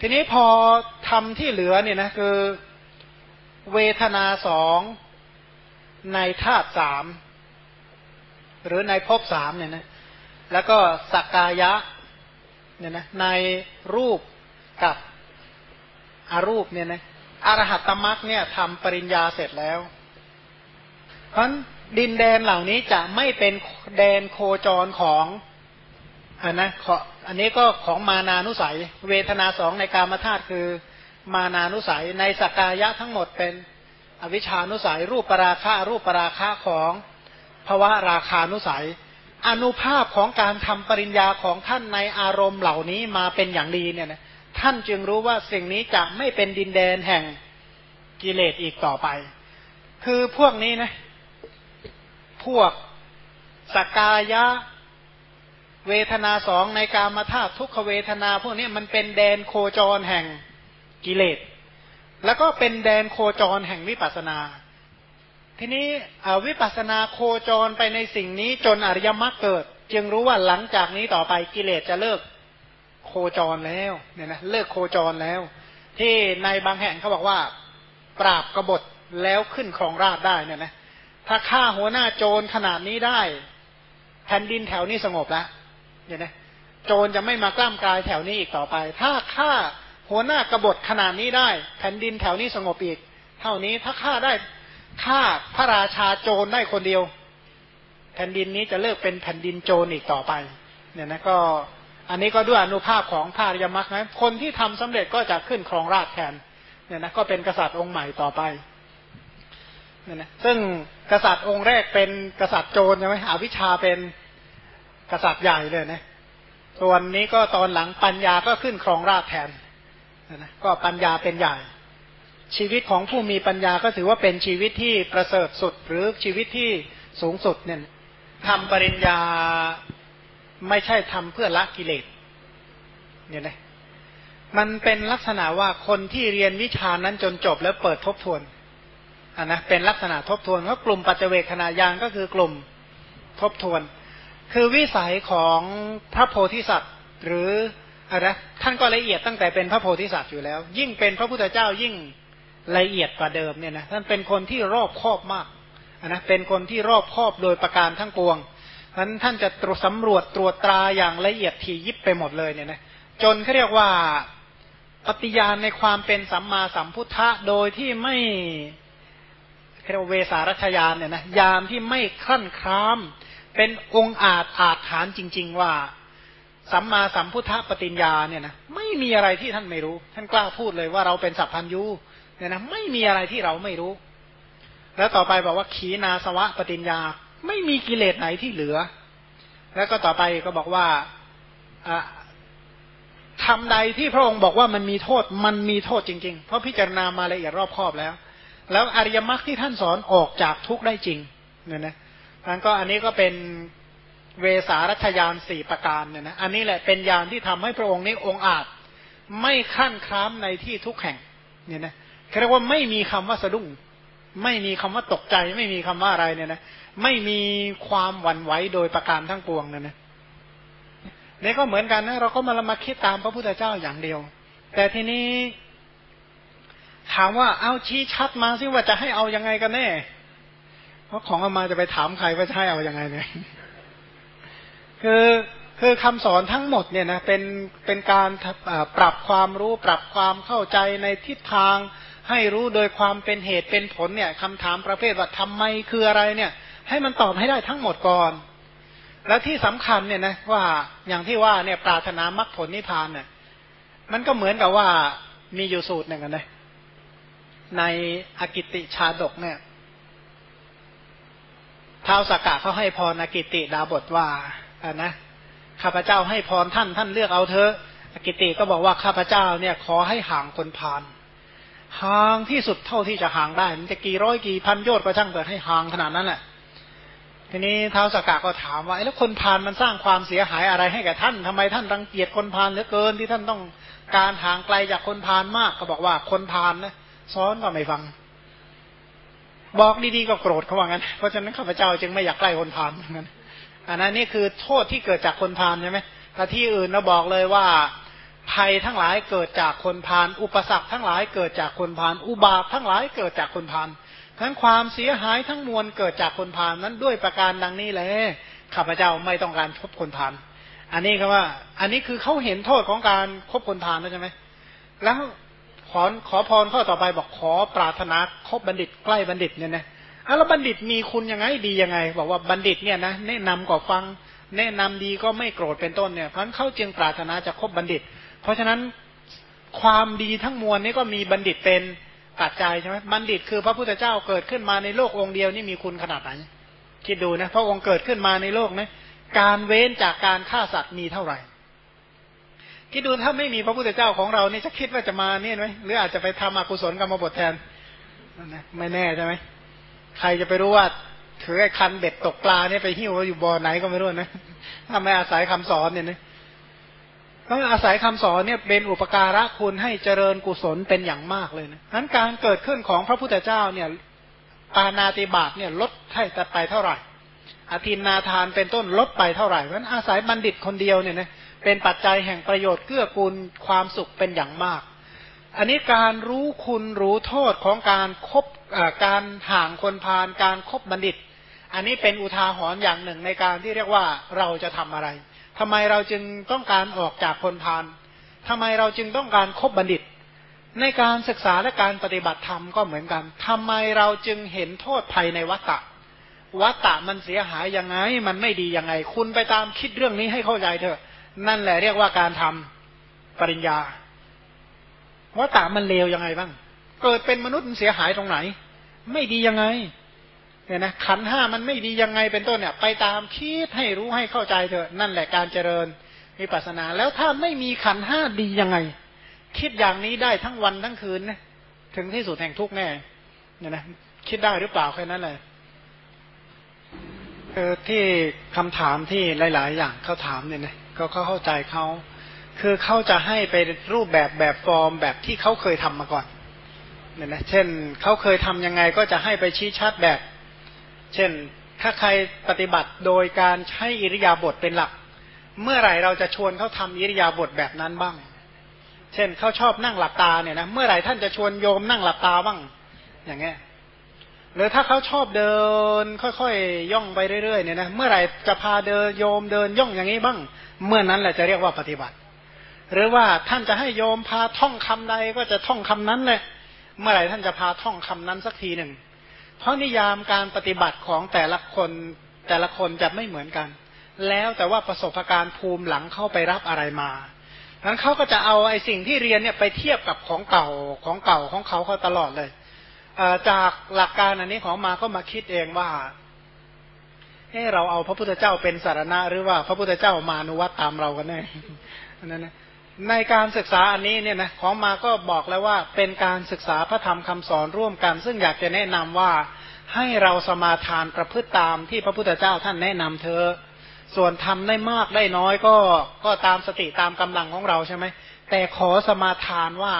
ทีนี้พอทำที่เหลือเนี่ยนะคือเวทนาสองในธาตุสามหรือในภพสามเนี่ยนะแล้วก็สักกายะเนี่ยนะในรูปกับอารูปเนี่ยนะอรหัตตมรักเนี่ยทำปริญญาเสร็จแล้ว เพราะดินแดนเหล่านี้จะไม่เป็นแดนโคจรของ อันนะอันนี้ก็ของมานานุสัย เวทนาสองในกามธาตุคือมานานุสัย ในสกกายะทั้งหมดเป็นอวิชานุสัย รูปปราคะรูปปราคะของภวะราคานุสัย อนุภาพของการทำปริญญาของท่านในอารมณ์เหล่านี้มาเป็นอย่างดีเนี่ยนะท่านจึงรู้ว่าสิ่งนี้จะไม่เป็นดินแดนแห่งกิเลสอีกต่อไป คือพวกนี้นะ พวกสกกายะ เวทนาสองในการมาธาตุทุกขเวทนา พวกนี้มันเป็นแดนโคจรแห่งกิเลส แล้วก็เป็นแดนโคจรแห่งวิปัสนา ทีนี้วิปัสนาโคจรไปในสิ่งนี้จนอริยมรรคเกิด จึงรู้ว่าหลังจากนี้ต่อไปกิเลสจะเลิกโคจรแล้วเนี่ยนะเลิกโคจรแล้ว ที่ในบางแห่งเขาบอกว่า ปราบกบฏแล้วขึ้นครองราชได้เนี่ยนะถ้าฆ่าหัวหน้าโจรขนาดนี้ได้ แผ่นดินแถวนี้สงบแล้ว เนี่ยนะโจรจะไม่มากล้ามกายแถวนี้อีกต่อไป ถ้าฆ่าหัวหน้ากบฏขนาดนี้ได้ แผ่นดินแถวนี้สงบอีก เท่านี้ถ้าฆ่าได้ฆ่าพระราชาโจรได้คนเดียว แผ่นดินนี้จะเลิกเป็นแผ่นดินโจรอีกต่อไป เนี่ยนะก็อันนี้ก็ด้วยอนุภาพของพระริยมรรคนะคนที่ทำสำเร็จก็จะขึ้นครองราชแทน เนี่ยนะก็เป็นกษัตริย์องค์ใหม่ต่อไปเนี่ยนะซึ่งกษัตริย์องค์แรกเป็นกษัตริย์โจรใช่ไหมอวิชชาเป็น กษัตริย์ใหญ่เลยนะส่วนนี้ก็ตอนหลังปัญญาก็ขึ้นครองราชแทนนะก็ปัญญาเป็นใหญ่ ชีวิตของผู้มีปัญญาก็ถือว่าเป็นชีวิตที่ประเสริฐสุด หรือชีวิตที่สูงสุดเนี่ยทำปริญญาไม่ใช่ทำเพื่อละกิเลสเนี่ยนะมันเป็นลักษณะว่าคนที่เรียนวิชานั้นจนจบแล้วเปิดทบทวนอ่านะเป็นลักษณะทบทวนเพราะกลุ่มปัจเจเวคขณะยางก็คือกลุ่มทบทวน คือวิสัยของพระโพธิสัตว์ หรืออะไรท่านก็ละเอียดตั้งแต่เป็นพระโพธิสัตว์อยู่แล้ว ยิ่งเป็นพระพุทธเจ้ายิ่งละเอียดกว่าเดิมเนี่ยนะท่านเป็นคนที่รอบคอบมากนะเป็นคนที่รอบคอบโดยประการทั้งปวงฉะนั้นท่านจะตรวจสำรวจตรวจตราอย่างละเอียดถี่ยิบไปหมดเลยเนี่ยนะจนเขาเรียกว่าปฏิญาณในความเป็นสัมมาสัมพุทธะโดยที่ไม่เรียกเวสารัชยานเนี่ยนะยามที่ไม่ขั้นคราม เป็นองค์อาจอาจฐานจริง ๆ ว่า สัมมาสัมพุทธปฏิญญาเนี่ยนะไม่มีอะไรที่ท่านไม่รู้ ท่านกล้าพูดเลยว่าเราเป็นสัพพัญญูเนี่ยนะไม่มีอะไรที่เราไม่รู้ แล้วต่อไปบอกว่าขีนาสวะปฏิญญา ไม่มีกิเลสไหนที่เหลือ แล้วก็ต่อไปก็บอกว่าทำใดที่พระองค์บอกว่ามันมีโทษมันมีโทษจริง ๆ เพราะพิจารณามาละเอียดรอบคอบแล้ว แล้วอริยมรรคที่ท่านสอนออกจากทุกข์ได้จริงเนี่ยนะ นั้นก็อันนี้ก็เป็นเวสารัชยานสี่ประการเนี่ยนะ อันนี้แหละเป็นยานที่ทำให้พระองค์นี้องค์อาจไม่ขั้นคล้ามในที่ทุกแห่ง เนี่ยนะเรียกว่าไม่มีคำว่าสะดุ้ง ไม่มีคำว่าตกใจ ไม่มีคำว่าอะไรเนี่ยนะ ไม่มีความหวั่นไหวโดยประการทั้งปวงเนี่ยนะนี่ก็เหมือนกันนะเราก็มาละมาคิดตามพระพุทธเจ้าอย่างเดียว แต่ทีนี้ ถามว่าเอาชี้ชัดมาสิว่าจะให้เอายังไงกันแน่ เพราะของอามาจะไปถามใครว่าใช่เอาอยัางไงเนี่ย คือคือคำสอนทั้งหมดเนี่ยนะเป็นเป็นการปรับความรู้ปรับความเข้าใจในทิศทางให้รู้โดยความเป็นเหตุเป็นผลเนี่ยคำถามประเภทว่าทำไมคืออะไรเนี่ย ให้มันตอบให้ได้ทั้งหมดก่อน แล้วที่สำคัญเนี่ยนะว่าอย่างที่ว่าเนี่ยปรารถนามรรคผลนิพพานเนี่ยมันก็เหมือนกับว่ามีอยู่สูตรหนึ่งกันเลยในอกิติชาดกเนี่ย ท้าวสกกะเขาให้พรอกิติดาบทว่าอ่านะข้าพเจ้าให้พรท่านท่านเลือกเอาเถอะอกิติก็บอกว่าข้าพเจ้าเนี่ยขอให้ห่างคนพานห่างที่สุดเท่าที่จะห่างได้ มันจะกี่ร้อยกี่พันโยชน์ก็ช่างเกิดให้ห่างขนาดนั้นแหละทีนี้ท้าวสกกะก็ถามว่าแล้วคนพานมันสร้างความเสียหายอะไรให้แก่ท่านทำไมท่านรังเกียจคนพานเหลือเกินที่ท่านต้องการห่างไกลจากคนพานมากก็บอกว่าคนพานนะซ้อนก็ไม่ฟัง บอกดีๆก็โกรธเขาว่างั้น เพราะฉะนั้นข้าพเจ้าจึงไม่อยากใกล้คนพาลงั้น อันนั้นนี่คือโทษที่เกิดจากคนพาลใช่ไหมถ้าที่อื่นเราบอกเลยว่าภัยทั้งหลายเกิดจากคนพาลอุปสรรคทั้งหลายเกิดจากคนพาลอุบาททั้งหลายเกิดจากคนพาลทั้งความเสียหายทั้งมวลเกิดจากคนพาลนั้นด้วยประการดังนี้แหละข้าพเจ้าไม่ต้องการคบคนพาลอันนี้คือว่า อันนี้คือเขาเห็นโทษของการคบคนพาลแล้วใช่ไหมแล้ว ขอขอพรข้อต่อไปบอกขอปรารถนาคบบัณฑิตใกล้บัณฑิตเนี่ยนะอแล้วบัณฑิตมีคุณยังไงดียังไง บอกว่าบัณฑิตเนี่ยนะแนะนำก็ฟัง แนะนำดีก็ไม่โกรธเป็นต้นเนี่ยเพราะนั้นเขาจึงปรารถนาจะคบบัณฑิต เพราะฉะนั้นความดีทั้งมวลนี้ก็มีบัณฑิตเป็นปัจจัยใช่ไหมบัณฑิตคือพระพุทธเจ้าเกิดขึ้นมาในโลกองค์เดียวนี่มีคุณขนาดไหนคิดดูนะพระองค์เกิดขึ้นมาในโลกนะการเว้นจากการฆ่าสัตว์มีเท่าไหร่ คิดดูถ้าไม่มีพระพุทธเจ้าของเราเนี่ยจะคิดว่าจะมาเนี่ยไหมหรืออาจจะไปทำอกุศลกรรมบทแทนไม่แน่ใช่ไหมใครจะไปรู้ว่าถือไอ้คันเบ็ดตกปลาเนี่ยไปหิ้วอยู่บ่อไหนก็ไม่รู้นะถ้าไม่อาศัยคำสอนเนี่ยนะต้องอาศัยคำสอนเนี่ยเป็นอุปการะคุณให้เจริญกุศลเป็นอย่างมากเลยนะนั้นการเกิดขึ้นของพระพุทธเจ้าเนี่ยปานาติบาตเนี่ยลดให้แต่ไปเท่าไหร่ อาทินนาทานเป็นต้นลดไปเท่าไหร่เพราะนั้นอาศัยบัณฑิตคนเดียวเนี่ยนะเป็นปัจจัยแห่งประโยชน์เกื้อกูลความสุขเป็นอย่างมาก อันนี้การรู้คุณรู้โทษของการครบการห่างคนพาลการครบบัณฑิต อันนี้เป็นอุทาหรณ์อย่างหนึ่งในการที่เรียกว่าเราจะทำอะไรทำไมเราจึงต้องการออกจากคนพาลทำไมเราจึงต้องการครบบัณฑิต ในการศึกษาและการปฏิบัติธรรมก็เหมือนกันทำไมเราจึงเห็นโทษภัยในวัตตะ วัตตะมันเสียหายยังไง มันไม่ดียังไง คุณไปตามคิดเรื่องนี้ให้เข้าใจเถอะ นั่นแหละเรียกว่าการทำปริญญาว่าตามันเลวยังไงบ้าง เกิดเป็นมนุษย์มันเสียหายตรงไหน ไม่ดียังไงเนี่ยนะขันห้ามันไม่ดียังไงเป็นต้นเนี่ย ไปตามคิดให้รู้ให้เข้าใจเถอะ นั่นแหละการเจริญมีปัสนา แล้วถ้าไม่มีขันห้าดียังไง คิดอย่างนี้ได้ทั้งวันทั้งคืนนะถึงที่สุดแห่งทุกแน่เนี่ยนะคิดได้หรือเปล่าแค่นั้นเลย คือที่คำถามที่หลาย ๆ อย่างเขาถามเนี่ยนะก็เขาเข้าใจเขาคือเขาจะให้ไปรูปแบบแบบฟอร์มแบบที่เขาเคยทำมาก่อนเนี่ยนะเช่นเขาเคยทํำยังไงก็จะให้ไปชี้ชัดแบบ เช่น ถ้าใครปฏิบัติโดยการใช้อิริยาบถเป็นหลัก เมื่อไหร่เราจะชวนเขาทำอิริยาบถแบบนั้นบ้าง เช่นเขาชอบนั่งหลับตาเนี่ยนะเมื่อไหร่ท่านจะชวนโยมนั่งหลับตาบ้าง อย่างเงี้ย หรือถ้าเขาชอบเดิน ค่อยๆย่องไปเรื่อยๆเนี่ยนะเมื่อไหร่จะพาเดินโยมเดินย่องอย่างนี้บ้าง เมื่อนั้นแหละจะเรียกว่าปฏิบัติ หรือว่าท่านจะให้โยมพาท่องคำใดก็จะท่องคำนั้นเลยเมื่อไหร่ท่านจะพาท่องคำนั้นสักทีหนึ่ง เพราะนิยามการปฏิบัติของแต่ละคนแต่ละคนจะไม่เหมือนกัน แล้วแต่ว่าประสบการณ์ภูมิหลังเข้าไปรับอะไรมาดังนั้นเขาก็จะเอาไอ้สิ่งที่เรียนเนี่ยไปเทียบกับของเก่าของเก่าของเขาเขาตลอดเลย จากหลักการอันนี้ของมาก็มาคิดเองว่าให้เราเอาพระพุทธเจ้าเป็นสารณะ หรือว่าพระพุทธเจ้ามานุวัตตามเรากันแน่นั่นนะในการศึกษาอันนี้เนี่ยนะของมาก็บอกแล้วว่าเป็นการศึกษาพระธรรมคำสอนร่วมกัน ซึ่งอยากจะแนะนำว่าให้เราสมาทานประพฤติตามที่พระพุทธเจ้าท่านแนะนำเธอ ส่วนทำได้มากได้น้อยก็ก็ตามสติตามกำลังของเราใช่ไหมแต่ขอสมาทานว่า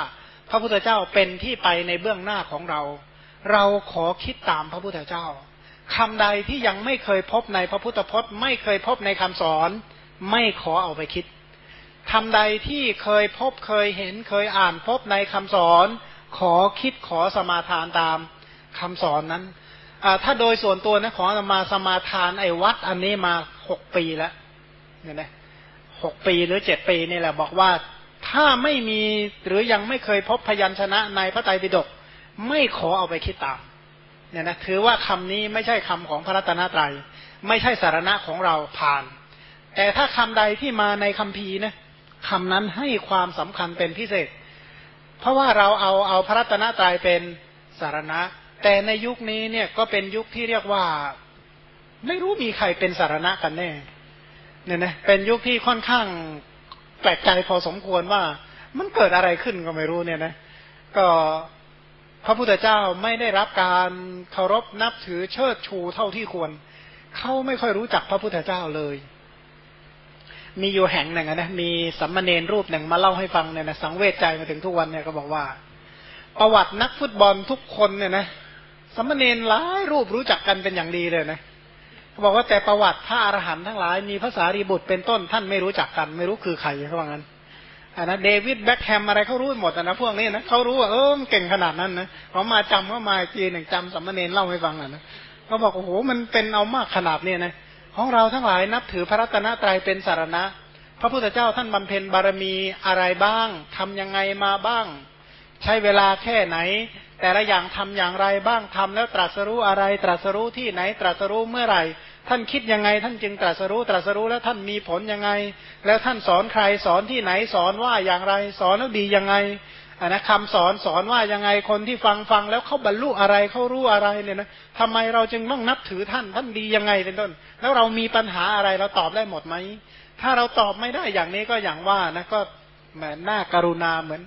พระพุทธเจ้าเป็นที่ไปในเบื้องหน้าของเรา เราขอคิดตามพระพุทธเจ้าคำใดที่ยังไม่เคยพบในพระพุทธพจน์ ไม่เคยพบในคำสอน ไม่ขอเอาไปคิดคำใดที่เคยพบเคยเห็นเคยอ่านพบในคำสอน ขอคิดขอสมาทานตามคำสอนนั้นถ้าโดยส่วนตัวนะขอมาสมาทานไอ้วัดอันนี้มาหกปีแล้วเนี่ยนะหกปีหรือเจ็ดปีนี่แหละบอกว่าถ้าไม่มีหรือยังไม่เคยพบพยัญชนะในพระไตรปิฎก ไม่ขอเอาไปคิดตามเนี่ยนะถือว่าคำนี้ไม่ใช่คำของพระรัตนตรยัย ไม่ใช่สารณะของเราผ่าน แต่ถ้าคำใดที่มาในคำพีนะคำนั้นให้ความสำคัญเป็นพิเศษ เพราะว่าเราเอาเอาพระรัตนตรัยเป็นสารณะ แต่ในยุคนี้เนี่ยก็เป็นยุคที่เรียกว่าไม่รู้มีใครเป็นสารณะกันแน่เนี่ยนะเป็นยุคที่ค่อนข้างแปลกใจพอสมควรว่ามันเกิดอะไรขึ้นก็ไม่รู้เนี่ยนะ ก็ พระพุทธเจ้าไม่ได้รับการเคารพนับถือเชิดชูเท่าที่ควร เขาไม่ค่อยรู้จักพระพุทธเจ้าเลย มีอยู่แห่งหนึ่งนะมีสัมมาเนรรูปหนึ่งมาเล่าให้ฟังเนี่ยนะสังเวชใจมาถึงทุกวันเนี่ยก็บอกว่า ประวัตินักฟุตบอลทุกคนเนี่ยนะสัมมาเนรหลายรูปรู้จักกันเป็นอย่างดีเลยนะเขาบอกว่าแต่ประวัติพระอรหันต์ทั้งหลายมีภาษารีบุตรเป็นต้นท่านไม่รู้จักกัน ไม่รู้คือใครเขาว่างั้น อันนะเดวิดแบ็คแฮมอะไรเขารู้หมดนะพวกนี้นะเขารู้ว่าเออเก่งขนาดนั้นนะเขามาจำเขามาจีหนึ่งจำสัมมาเนนเล่าให้ฟังอะนะเขาบอกโอ้โหมันเป็นเอามากขนาดนี้นะของเราทั้งหลายนับถือพระรัตนตรัยเป็นสารณะ พระพุทธเจ้าท่านบำเพ็ญบารมีอะไรบ้างทำยังไงมาบ้าง ใช้เวลาแค่ไหน แต่ละอย่างทำอย่างไรบ้างทำแล้วตรัสรู้อะไร ตรัสรู้ที่ไหน ตรัสรู้เมื่อไหร่ ท่านคิดยังไง ท่านจึงตรัสรู้ตรัสรู้แล้วท่านมีผลยังไง แล้วท่านสอนใครสอนที่ไหนสอนว่าอย่างไร สอนแล้วดียังไงอันนะคำสอนสอนว่ายังไงคนที่ฟังฟังแล้วเขาบรรลุอะไรเขารู้อะไรเนี่ยนะทำไมเราจึงต้องนับถือท่านท่านดียังไงเป็นต้น แล้วเรามีปัญหาอะไรเราตอบได้หมดไหมถ้าเราตอบไม่ได้อย่างนี้ก็อย่างว่านะก็แหมหน้าการุณาเหมือน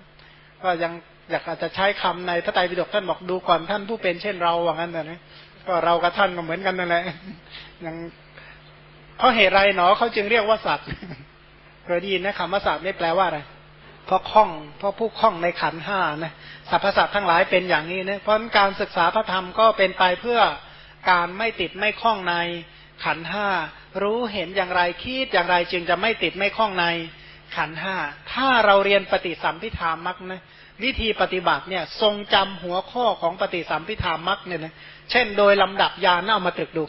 ก็ยังอยากจะใช้คำในพระไตรปิฎกท่านบอกดูก่อนท่านผู้เป็นเช่นเราว่างั้นนะ ก็เรากับท่านก็เหมือนกันนั่นแหละยังเพราะเหตุไรเนาะเขาจึงเรียกว่าสัตว์เคยได้ยินนะคำว่าสัตว์นี่แปลว่าอะไรเพราะคล้องเพราะผู้คล้องในขันห้านะสรรพสัตว์ทั้งหลายเป็นอย่างนี้นะเพราะการศึกษาพระธรรมก็เป็นไปเพื่อการไม่ติดไม่คล้องในขันห้ารู้เห็นอย่างไรคิดอย่างไรจึงจะไม่ติดไม่คล้องในขันห้าถ้าเราเรียนปฏิสัมพิธามักนะ วิธีปฏิบัติเนี่ยทรงจำหัวข้อของปฏิสัมพิธามักเนี่ยนะเช่นโดยลำดับยานเอามาตรึกดู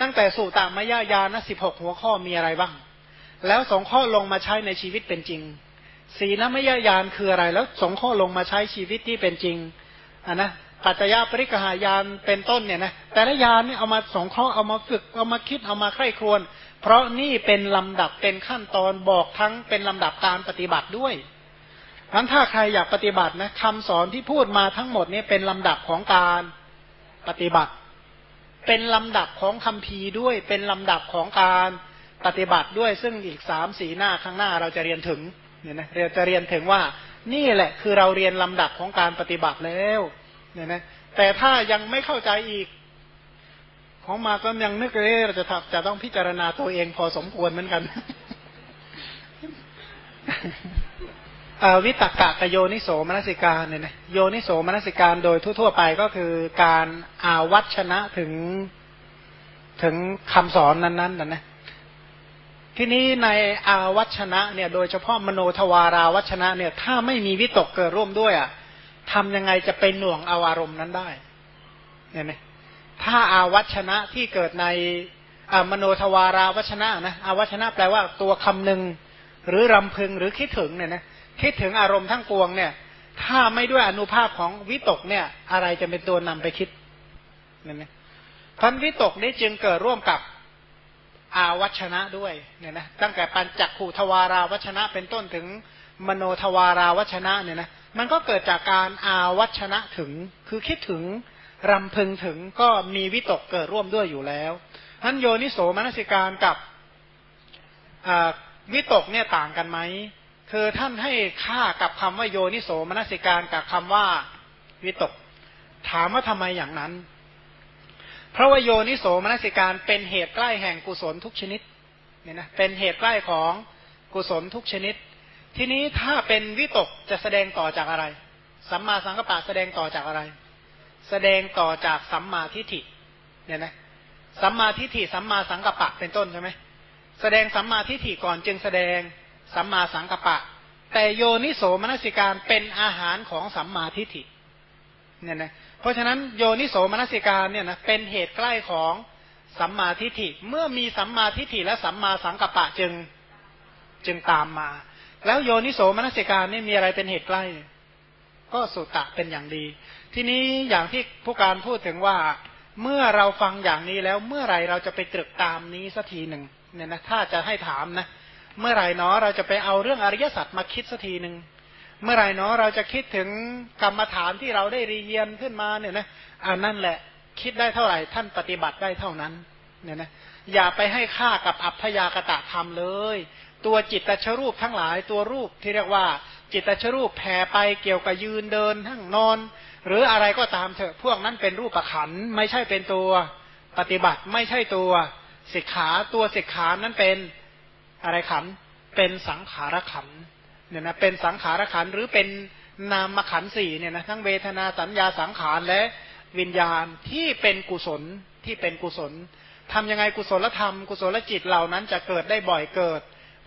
ตั้งแต่สู่ตามายายานะสิบหกหัวข้อมีอะไรบ้าง แล้วสองข้อลงมาใช้ในชีวิตเป็นจริงศีลมยาญาณคืออะไร แล้วสองข้อลงมาใช้ชีวิตที่เป็นจริงอะนะปัจจยปริกหายานเป็นต้นเนี่ยนะแต่ละยานเนี่ยเอามาสองเคราะห์เอามาฝึกเอามาคิดเอามาใคร่ครวญเพราะนี่เป็นลำดับเป็นขั้นตอนบอกทั้งเป็นลำดับการปฏิบัติด้วย ทั้นถ้าใครอยากปฏิบัตินะคำสอนที่พูดมาทั้งหมดเนี่ยเป็นลำดับของการปฏิบัติ เป็นลำดับของคำพีด้วย เป็นลำดับของการปฏิบัติด้วย ซึ่งอีกสามสีหน้าข้างหน้าเราจะเรียนถึงเนี่ยนะเราจะเรียนถึงว่านี่แหละคือเราเรียนลำดับของการปฏิบัติแล้วเนี่ยนะแต่ถ้ายังไม่เข้าใจอีก ของมาก็ยังนึกเลยเราจะทำจะต้องพิจารณาตัวเองพอสมควรเหมือนกัน วิตกกะกโยนิโสมนสิการเนี่ยนะโยนิโสมนสิการโดยทั่วๆไปก็คือการอาวัชนะถึงถึงคำสอนนั้นๆนะนะทีนี้ในอาวัชนะเนี่ยโดยเฉพาะมโนทวาราวัชนะเนี่ยถ้าไม่มีวิตกเกิดร่วมด้วยอะทำยังไงจะเป็นหน่วงอาวารมณ์นั้นได้เนี่ยนะถ้าอาวัชนะที่เกิดในมโนทวาราวัชนะนะอาวัชนะแปลว่าตัวคำหนึ่งหรือรำพึงหรือคิดถึงเนี่ยนะ คิดถึงอารมณ์ทั้งปวงเนี่ย ถ้าไม่ด้วยอนุภาพของวิตกเนี่ย อะไรจะเป็นตัวนำไปคิดเนี่ยนะพันวิตกนี้จึงเกิดร่วมกับอาวัชนะด้วยเนี่ยนะตั้งแต่ปัญจขุทวาราวัชนะเป็นต้นถึงมโนทวาราวัชนะเนี่ยนะมันก็เกิดจากการอาวัชนะถึง คือคิดถึงรำพึงถึงก็มีวิตกเกิดร่วมด้วยอยู่แล้วนั้นโยนิโสมนสิการกับวิตกเนี่ยต่างกันไหม คือท่านให้ค่ากับคำว่าโยนิโสมนสิการกับคำว่าวิตก ถามว่าทำไมอย่างนั้น เพราะว่าโยนิโสมนสิการเป็นเหตุใกล้แห่งกุศลทุกชนิดเนี่ยนะเป็นเหตุใกล้ของกุศลทุกชนิด ทีนี้ถ้าเป็นวิตกจะแสดงต่อจากอะไร สัมมาสังกัปปะแสดงต่อจากอะไร แสดงต่อจากสัมมาทิฏฐิเนี่ยนะสัมมาทิฏฐิสัมมาสังกัปปะเป็นต้นใช่ไหมแสดงสัมมาทิฏฐิก่อนจึงแสดง สัมมาสังกัปปะ แต่โยนิโสมนสิการเป็นอาหารของสัมมาทิฏฐิเนี่ยนะเพราะฉะนั้นโยนิโสมนสิการเนี่ยนะเป็นเหตุใกล้ของสัมมาทิฏฐิเมื่อมีสัมมาทิฏฐิและสัมมาสังกัปปะจึงจึงตามมา แล้วโยนิโสมนสิการนี่มีอะไรเป็นเหตุใกล้ ก็สุตตะเป็นอย่างดี ทีนี้อย่างที่ผู้การพูดถึงว่าเมื่อเราฟังอย่างนี้แล้วเมื่อไรเราจะไปตรึกตามนี้สักทีหนึ่งเนี่ยนะถ้าจะให้ถามนะ เมื่อไรเนาะเราจะไปเอาเรื่องอริยสัจมาคิดสักทีหนึ่งเมื่อไรเนาะเราจะคิดถึงกรรมฐานที่เราได้เรียนขึ้นมาเนี่ยนะอันนั่นแหละคิดได้เท่าไหร่ท่านปฏิบัติได้เท่านั้นเนี่ยนะอย่าไปให้ค่ากับอัพยากตะธรรมเลย ตัวจิตตชรูปทั้งหลายตัวรูปที่เรียกว่า จิตตชรูปแผ่ไปเกี่ยวกับยืนเดินทั้งนอน หรืออะไรก็ตามเถอะพวกนั้นเป็นรูปประขันไม่ใช่เป็นตัวปฏิบัติไม่ใช่ตัวสิกขาตัวสิกขานั้นเป็น อะไรขันเป็นสังขารขันเนี่ยนะเป็นสังขารขันหรือเป็นนามขันสี่เนี่ยนะทั้งเวทนาสัญญาสังขารและวิญญาณที่เป็นกุศลที่เป็นกุศลทำยังไงกุศลธรรม กุศลจิตเหล่านั้นจะเกิดได้บ่อยเกิด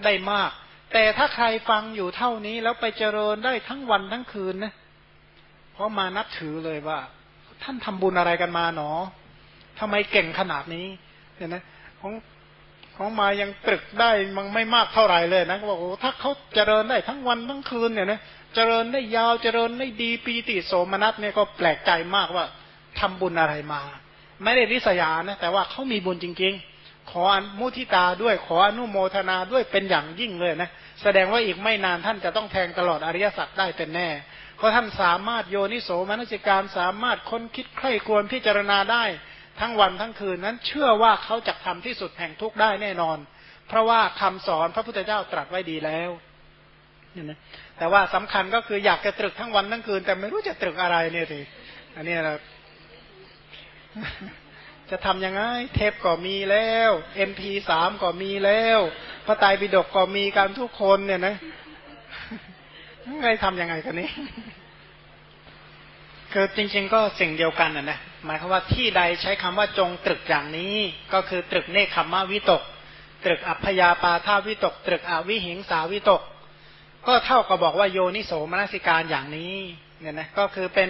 ได้มาก แต่ถ้าใครฟังอยู่เท่านี้แล้วไปเจริญได้ทั้งวันทั้งคืนนะเพราะมานับถือเลยว่า ท่านทำบุญอะไรกันมาหนอทำไมเก่งขนาดนี้เนี่ยนะของ ของมายังตรึกได้มันไม่มากเท่าไหร่เลยนะเขาบอกถ้าเขาเจริญได้ทั้งวันทั้งคืนเนี่ยนะเจริญได้ยาวเจริญได้ดีปีติโสมนัสเนี่ยก็แปลกใจมากว่าทำบุญอะไรมา ไม่ได้ริษยานะแต่ว่าเขามีบุญจริง ๆ ขออนุทิตาด้วยขออนุโมทนาด้วยเป็นอย่างยิ่งเลยนะแสดงว่าอีกไม่นานท่านจะต้องแทงตลอดอริยสัจได้เป็นแน่ เพราะท่านสามารถโยนิโสมนสิการสามารถค้นคิดใคร่ควรพิจารณาได้ ทั้งวันทั้งคืนนั้น เชื่อว่าเขาจะทำที่สุดแห่งทุกได้แน่นอน เพราะว่าคำสอนพระพุทธเจ้าตรัสไว้ดีแล้วเนี่ยนะแต่ว่าสำคัญก็คืออยากจะตรึกทั้งวันทั้งคืน แต่ไม่รู้จะตรึกอะไรเนี่ยสิอันนี้เราจะทำยังไง เทปก็มีแล้วเอ็มพีสามก็มีแล้ว พระไตรปิฎกก็มีการทุกคนเนี่ยนะไงทำยังไงกันนี้ คือจริง ๆ ก็สิ่งเดียวกันนะนะหมายความว่าที่ใดใช้คำว่าจงตรึกอย่างนี้ ก็คือตรึกเนคขมวิตก ตรึกอัพยาปาทาวิตก ตรึกอวิหิงสาวิตก ก็เท่ากับบอกว่าโยนิโสมนสิการอย่างนี้เนี่ยนะก็คือเป็น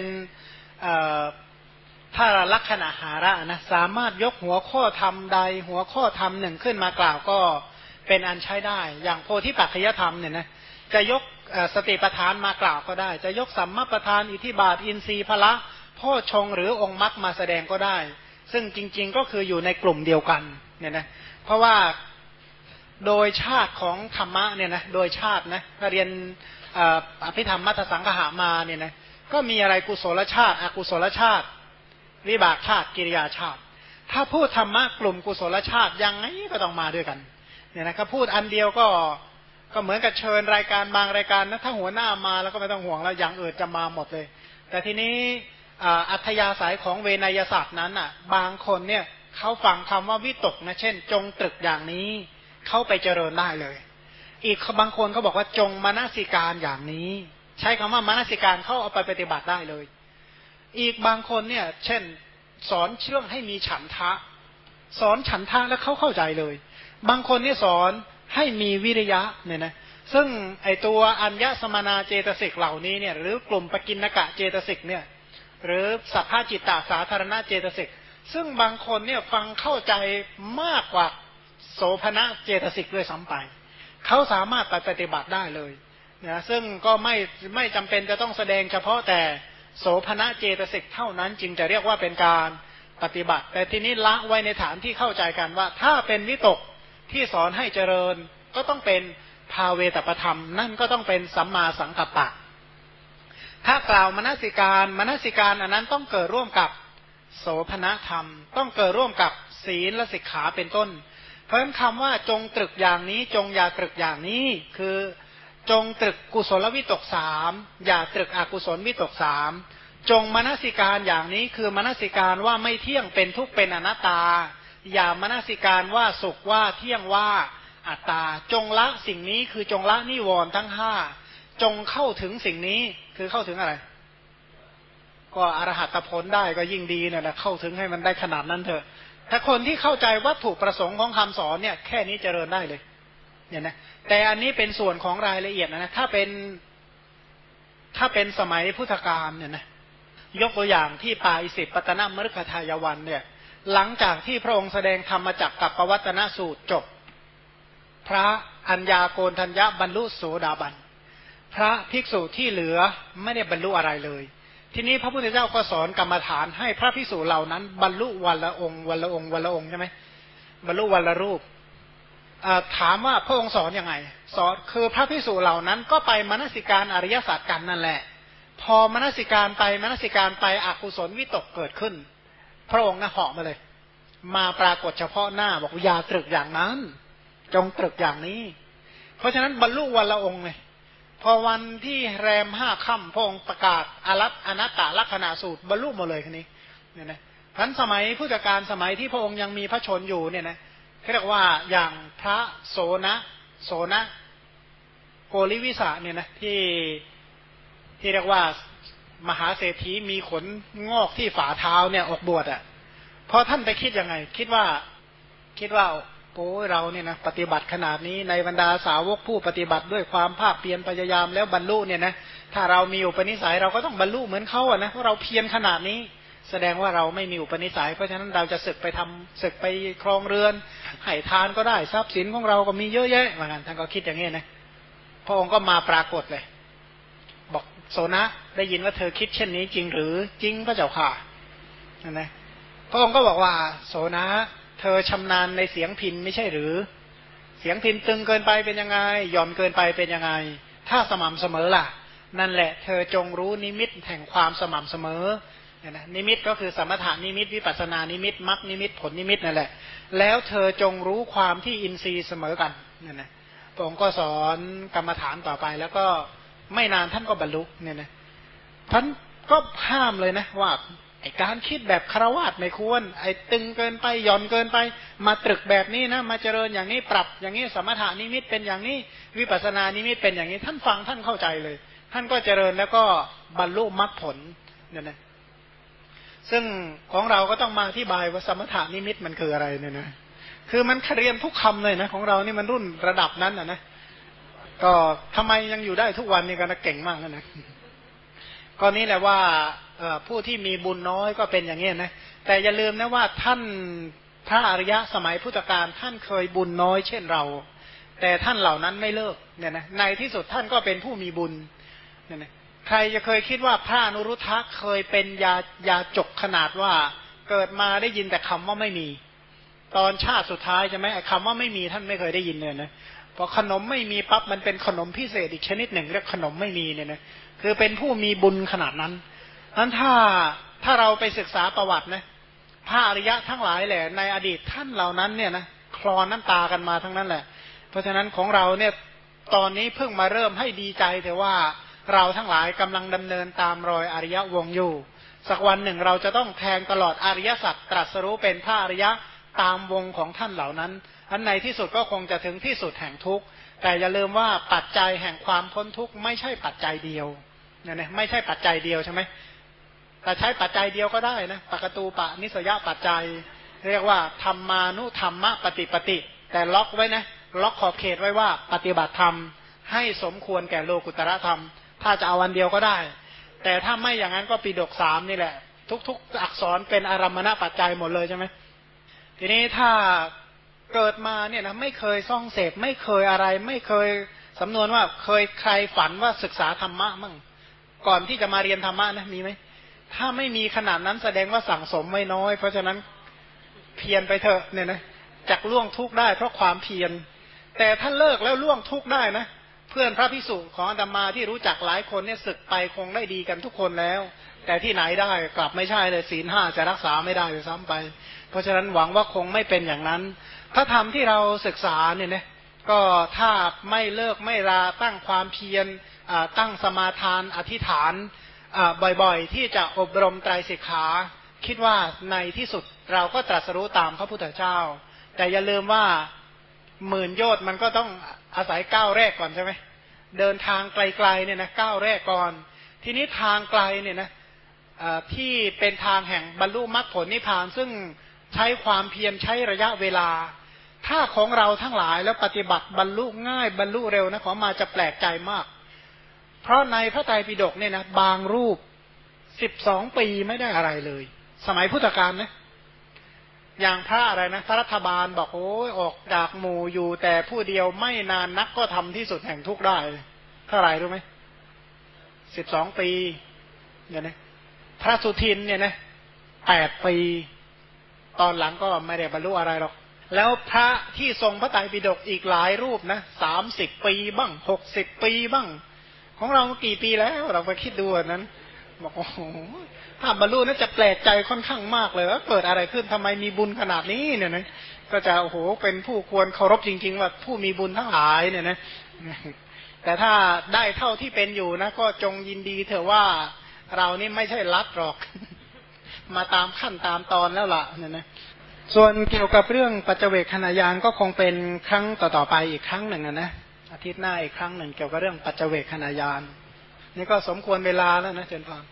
ถ้าลักษณะหาระนะสามารถยกหัวข้อธรรมใด หัวข้อธรรมหนึ่งขึ้นมากล่าวก็เป็นอันใช้ได้ อย่างโพธิปัจจยธรรมเนี่ยนะ จะยกสติปัฏฐานมากล่าวก็ได้ จะยกสัมมาประธานอิทิบาทอินทรีย์พละพ่อชงหรือองค์มรรคมาแสดงก็ได้ ซึ่งจริง ๆก็คืออยู่ในกลุ่มเดียวกันเนี่ยนะเพราะว่าโดยชาติของธรรมะเนี่ยนะโดยชาตินะถ้าเรียนอภิธรรมมัทสังหามาเนี่ยนะก็มีอะไรกุศลชาติ อกุศลชาติ วิบากชาติกิริยาชาติ ถ้าพูดธรรมะกลุ่มกุศลชาติยังไงก็ต้องมาด้วยกันเนี่ยนะครับพูดอันเดียวก็ ก็เหมือนกับเชิญรายการบางรายการนะถ้าหัวหน้ามาแล้วก็ไม่ต้องห่วงแล้วอย่างอื่นจะมาหมดเลย แต่ทีนี้อัธยาศัยของเวนยศาสตร์นั้นอะ บางคนเนี่ยเขาฟังคำว่าวิตกนะเช่น จงตรึกอย่างนี้เข้าไปเจริญได้เลย อีกบางคนเขาบอกว่าจงมานาสิการอย่างนี้ ใช้คำว่ามานาสิการเข้าเอาไปปฏิบัติได้เลย อีกบางคนเนี่ย เช่น สอนเชื่องให้มีฉันทะ สอนฉันทะแล้วเขาเข้าใจเลย บางคนเนี่ยสอน ให้มีวิริยะเนี่ยนะซึ่งไอตัวอัญญสมนาเจตสิกเหล่านี้เนี่ย หรือกลุ่มปกินกะเจตสิกเนี่ย หรือสัพพะจิตตสาธารณเจตสิกซึ่งบางคนเนี่ยฟังเข้าใจมากกว่าโสภณะเจตสิกด้วยซ้ำไปเขาสามารถไปปฏิบัติได้เลยนะซึ่งก็ไม่ไม่จำเป็นจะต้องแสดงเฉพาะแต่โสภณะเจตสิกเท่านั้นจึงจะเรียกว่าเป็นการปฏิบัติ แต่ทีนี้ละไว้ในฐานที่เข้าใจกันว่า ถ้าเป็นวิตก ที่สอนให้เจริญก็ต้องเป็นภาเวตประธรรม นั่นก็ต้องเป็นสัมมาสังกัปปะ ถ้ากล่าวมนสิการมนสิการอันนั้นต้องเกิดร่วมกับโสภณธรรม ต้องเกิดร่วมกับศีลและสิกขาเป็นต้น เพราะฉะนั้นคำว่าจงตรึกอย่างนี้จงอย่าตรึกอย่างนี้คือจงตรึกกุศลวิตกสามอย่าตรึกอกุศลวิตกสามจงมนสิการอย่างนี้คือมนสิการว่าไม่เที่ยงเป็นทุกข์เป็นอนัตตา อย่ามนสิการว่าสุขว่าเที่ยงว่าอัตตา จงละสิ่งนี้คือจงละนิวรณ์ทั้งห้าจงเข้าถึงสิ่งนี้คือเข้าถึงอะไร ก็อรหัตผลได้ก็ยิ่งดีเนี่ยนะเข้าถึงให้มันได้ขนาดนั้นเถอะ ถ้าคนที่เข้าใจวัตถุประสงค์ของคำสอนเนี่ย แค่นี้เจริญได้เลย เนี่ยนะแต่อันนี้เป็นส่วนของรายละเอียดนะถ้าเป็นถ้าเป็นสมัยพุทธกาลเนี่ยนะยกตัวอย่างที่ปาอิสิปตนมฤคทายวันเนี่ย หลังจากที่พระองค์แสดงธรรมจักกับปวัตนสูตรจบ พระอัญญาโกนทัญญาบรรลุโสดาบัน พระภิกษุที่เหลือไม่ได้บรรลุอะไรเลย ทีนี้พระพุทธเจ้าก็สอนกรรมฐานให้พระภิกษุเหล่านั้น บรรลุวันละองค์วันละองค์วันละองค์ใช่ไหมบรรลุวันละรูปถามว่าพระองค์สอนอยังไง สอนคือพระภิกษุเหล่านั้นก็ไปมนสิการอริยสัจกันนั่นแหละ พอมนสิการไปมนสิการไปอกุศลวิตกเกิดขึ้น พระองค์นะเหาะมาเลย มาปรากฏเฉพาะหน้าบอกอย่าตรึกอย่างนั้น จงตรึกอย่างนี้ เพราะฉะนั้นบรรลุวันละองค์เลยพอวันที่แรมห้าค่ำพระองค์ประกาศอารัตอนัตตลักษณะสูตรบรรลุหมดเลยคันนี้เนี่ยนะทันสมัยผู้จัดการสมัยที่พระองค์ยังมีพระชนอยู่เนี่ยนะเขาเรียกว่าอย่างพระโสนะโสนะโกริวิสาเนี่ยนะที่ที่เรียกว่า มหาเศรษฐีมีขนงอกที่ฝ่าเท้าเนี่ยออกบวชอะพอท่านไปคิดยังไง คิดว่าคิดว่าโอ้เราเนี่ยนะปฏิบัติขนาดนี้ในบรรดาสาวกผู้ปฏิบัติด้วยความภาคเพียรพยายามแล้วบรรลุเนี่ยนะถ้าเรามีอุปนิสัยเราก็ต้องบรรลุเหมือนเขาอะนะเพราะเราเพียรขนาดนี้ แสดงว่าเราไม่มีอุปนิสัย เพราะฉะนั้นเราจะศึกไปทำศึกไปครองเรือนให้ทานก็ได้ทรัพย์สินของเราก็มีเยอะแยะเหมือนกันท่านก็คิดอย่างนี้นะพระองค์ก็มาปรากฏเลย โซนะได้ยินว่าเธอคิดเช่นนี้จริงหรือจริงพระเจ้าข้านะพระองค์ก็บอกว่า โสนะ เธอชำนาญในเสียงพิณไม่ใช่หรือ เสียงพิณตึงเกินไปเป็นยังไงหย่อนเกินไปเป็นยังไง ถ้าสม่ำเสมอล่ะ นั่นแหละ เธอจงรู้นิมิตแห่งความสม่ำเสมอนี่นะนิมิตก็คือสมถนิมิตวิปัสสนานิมิตมรรคนิมิตผลนิมิตนั่นแหละ แล้วเธอจงรู้ความที่อินทรีย์เสมอกันเนี่ยนะพระองค์ก็สอนกรรมฐานต่อไปแล้วก็ ไม่นานท่านก็บรรลุเนี่ยนะท่านก็ห้ามเลยนะว่าไอการคิดแบบคารวาสไม่ควร ไอตึงเกินไปหย่อนเกินไป มาตรึกแบบนี้นะมาเจริญอย่างนี้ปรับอย่างนี้สมถานิมิตเป็นอย่างนี้ วิปัสสนานิมิตเป็นอย่างนี้ ท่านฟังท่านเข้าใจเลย ท่านก็เจริญแล้วก็บรรลุมรรคผลเนี่ยนะซึ่งของเราก็ต้องมาอธิบายว่าสมถานิมิตมันคืออะไรเนี่ยนะคือมันเรียนทุกคำเลยนะของเรานี่มันรุ่นระดับนั้นอะนะ ก็ทำไมยังอยู่ได้ทุกวันนี้กันะเก่งมากนะนะก็นี้แหละว่าผู้ที่มีบุญน้อยก็เป็นอย่างนี้นะ แต่อย่าลืมนะว่าท่านพระอริยะสมัยพุทธกาลท่านเคยบุญน้อยเช่นเรา แต่ท่านเหล่านั้นไม่เลิกเนี่ยนะในที่สุดท่านก็เป็นผู้มีบุญเนี่ยนะใครจะเคยคิดว่าพระนุรุทธะเคยเป็นยายาจกขนาดว่าเกิดมาได้ยินแต่คำว่าไม่มี ตอนชาติสุดท้ายใช่ไหมคำว่าไม่มีท่านไม่เคยได้ยินเลยนะ พอขนมไม่มีปั๊บมันเป็นขนมพิเศษอีกชนิดหนึ่งเรียกขนมไม่มีเนี่ยนะคือเป็นผู้มีบุญขนาดนั้นนั้นถ้าถ้าเราไปศึกษาประวัตินะพระอริยะทั้งหลายแหละในอดีตท่านเหล่านั้นเนี่ยนะคลอนน้ำตากันมาทั้งนั้นแหละ เพราะฉะนั้นของเราเนี่ยตอนนี้เพิ่งมาเริ่มให้ดีใจแต่ว่าเราทั้งหลายกำลังดำเนินตามรอยอริยะวงอยู่ สักวันหนึ่งเราจะต้องแทงตลอดอริยสัจตรัสรู้เป็นพระอริยะ ตามวงของท่านเหล่านั้น อันในที่สุดก็คงจะถึงที่สุดแห่งทุกข์แต่อย่าลืมว่าปัจจัยแห่งความพ้นทุกข์ไม่ใช่ปัจจัยเดียวเนี่ยนะไม่ใช่ปัจจัยเดียวใช่ไหมแต่ใช้ปัจจัยเดียวก็ได้นะปกตูปะนิสยปัจจัย เรียกว่าธรรมานุธรรมะปฏิปติ แต่ล็อกไว้นะล็อกขอบเขตไว้ว่าปฏิบัติธรรม ให้สมควรแก่โลกุตระธรรม ถ้าจะเอาวันเดียวก็ได้ แต่ถ้าไม่อย่างนั้นก็ปีดกสามนี่แหละ ทุก ๆ อักษรเป็นอารมณปัจจัยหมดเลยใช่ไหม ทีนี้ถ้าเกิดมาเนี่ยนะไม่เคยซ่องเสพไม่เคยอะไร ไม่เคยสำนวนว่าเคยใครฝันว่าศึกษาธรรมะมั่งก่อนที่จะมาเรียนธรรมะนะมีไหมถ้าไม่มีขนาดนั้นแสดงว่าสั่งสมไม่น้อย เพราะฉะนั้นเพียรไปเถอะเนี่ยนะจักล่วงทุกข์ได้เพราะความเพียร แต่ถ้าเลิกแล้วล่วงทุกข์ได้นะเพื่อนพระพิสุของอาตมาที่รู้จักหลายคนเนี่ยศึกไปคงได้ดีกันทุกคนแล้ว แต่ที่ไหนได้กลับไม่ใช่เลยศีลห้าจะรักษาไม่ได้เลยซ้ำไป เพราะฉะนั้นหวังว่าคงไม่เป็นอย่างนั้นถ้าทำที่เราศึกษาเนี่ยนะก็ถ้าไม่เลิกไม่ลาตั้งความเพียรตั้งสมาทานอธิษฐานบ่อยๆ ที่จะอบรมไตรสิกขา คิดว่าในที่สุดเราก็ตรัสรู้ตามพระพุทธเจ้า แต่อย่าลืมว่าหมื่นโยชน์มันก็ต้องอาศัยก้าวแรกก่อนใช่ไหมเดินทางไกลๆเนี่ยนะก้าวแรกก่อน ทีนี้ทางไกลเนี่ยนะที่เป็นทางแห่งบรรลุมรรคผลนิพพานซึ่ง ใช้ความเพียรใช้ระยะเวลา ถ้าของเราทั้งหลายแล้วปฏิบัติบรรลุง่ายบรรลุเร็วนะขอมาจะแปลกใจมาก เพราะในพระไตรปิฎกเนี่ยนะบางรูปสิบสองปีไม่ได้อะไรเลย สมัยพุทธกาลนะอย่างพระอะไรนะพระรัฐบาลบอกโอ้ยออกจากหมู่อยู่ แต่ผู้เดียวไม่นานนักก็ทำที่สุดแห่งทุกได้เท่าไหร่รู้ไหมสิบสองปีเนี่ยนะพระสุทินเนี่ยนะแปดปี ตอนหลังก็ไม่ได้บรรลุอะไรหรอก แล้วพระที่ทรงพระไตรปิฎกอีกหลายรูปนะสามสิบปีบ้างหกสิบปีบ้าง ของเรากี่ปีแล้วเราไปคิดดูนั้นบอกโอ้โหถ้าบรรลุน่าจะแปลกใจค่อนข้างมากเลยว่าเกิดอะไรขึ้นทำไมมีบุญขนาดนี้เนี่ยนะก็จะโอ้โหเป็นผู้ควรเคารพจริง ๆ ว่าผู้มีบุญทั้งหลายเนี่ยนะแต่ถ้าได้เท่าที่เป็นอยู่นะ ก็จงยินดีเถอะว่าเรานี่ไม่ใช่ลัดหรอก มาตามขั้นตามตอนแล้วล่ะเนี่ยนะส่วนเกี่ยวกับเรื่องปัจเจกขณะยานก็คงเป็นครั้งต่อๆไปอีกครั้งหนึ่งนะนะอาทิตย์หน้าอีกครั้งหนึ่งเกี่ยวกับเรื่องปัจเจกขณะยานนี่ก็สมควรเวลาแล้วนะเจนพาน